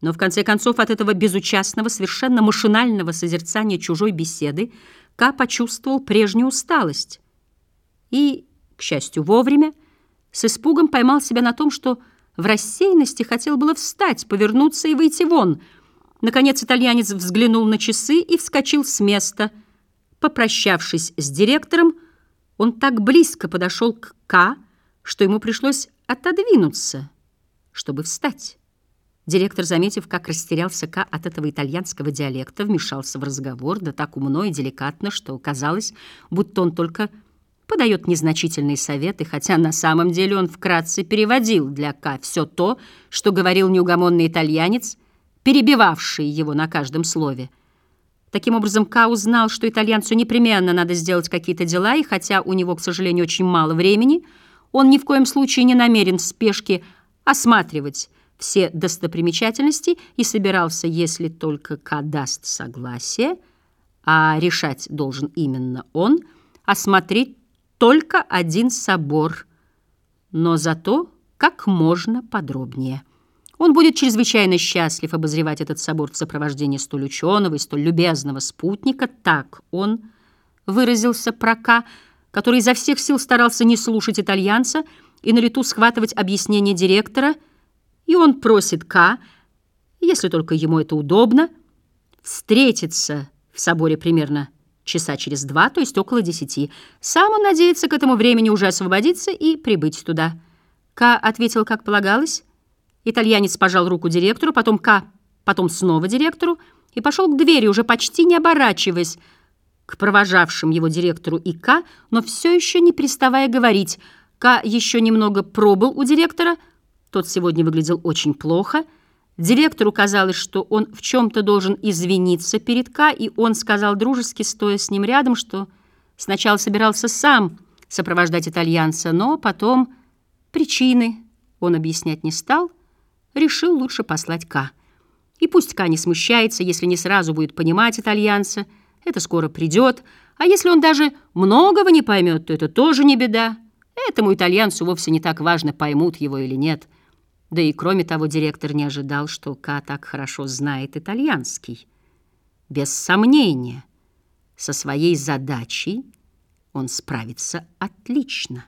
Но в конце концов от этого безучастного, совершенно машинального созерцания чужой беседы Ка почувствовал прежнюю усталость и, к счастью, вовремя, с испугом поймал себя на том, что в рассеянности хотел было встать, повернуться и выйти вон. Наконец итальянец взглянул на часы и вскочил с места. Попрощавшись с директором, он так близко подошел к К, что ему пришлось отодвинуться, чтобы встать. Директор, заметив, как растерялся К от этого итальянского диалекта, вмешался в разговор, да так умно и деликатно, что казалось, будто он только подает незначительные советы, хотя на самом деле он вкратце переводил для К все то, что говорил неугомонный итальянец, перебивавший его на каждом слове. Таким образом, К узнал, что итальянцу непременно надо сделать какие-то дела, и хотя у него, к сожалению, очень мало времени, он ни в коем случае не намерен в спешке осматривать все достопримечательности и собирался, если только К даст согласие, а решать должен именно он, осмотреть только один собор, но зато как можно подробнее. Он будет чрезвычайно счастлив обозревать этот собор в сопровождении столь ученого и столь любезного спутника. Так он выразился про К, который изо всех сил старался не слушать итальянца и на лету схватывать объяснение директора – и он просит К, если только ему это удобно, встретиться в соборе примерно часа через два, то есть около десяти. Сам он надеется к этому времени уже освободиться и прибыть туда. К ответил, как полагалось. Итальянец пожал руку директору, потом К, потом снова директору, и пошел к двери, уже почти не оборачиваясь, к провожавшим его директору и К, но все еще не переставая говорить. К еще немного пробыл у директора — тот сегодня выглядел очень плохо. Директору казалось, что он в чем-то должен извиниться перед Ка, и он сказал дружески, стоя с ним рядом, что сначала собирался сам сопровождать итальянца, но потом причины он объяснять не стал, решил лучше послать Ка. И пусть Ка не смущается, если не сразу будет понимать итальянца, это скоро придет, а если он даже многого не поймет, то это тоже не беда. Этому итальянцу вовсе не так важно, поймут его или нет. Да и кроме того, директор не ожидал, что Ка так хорошо знает итальянский. Без сомнения, со своей задачей он справится отлично.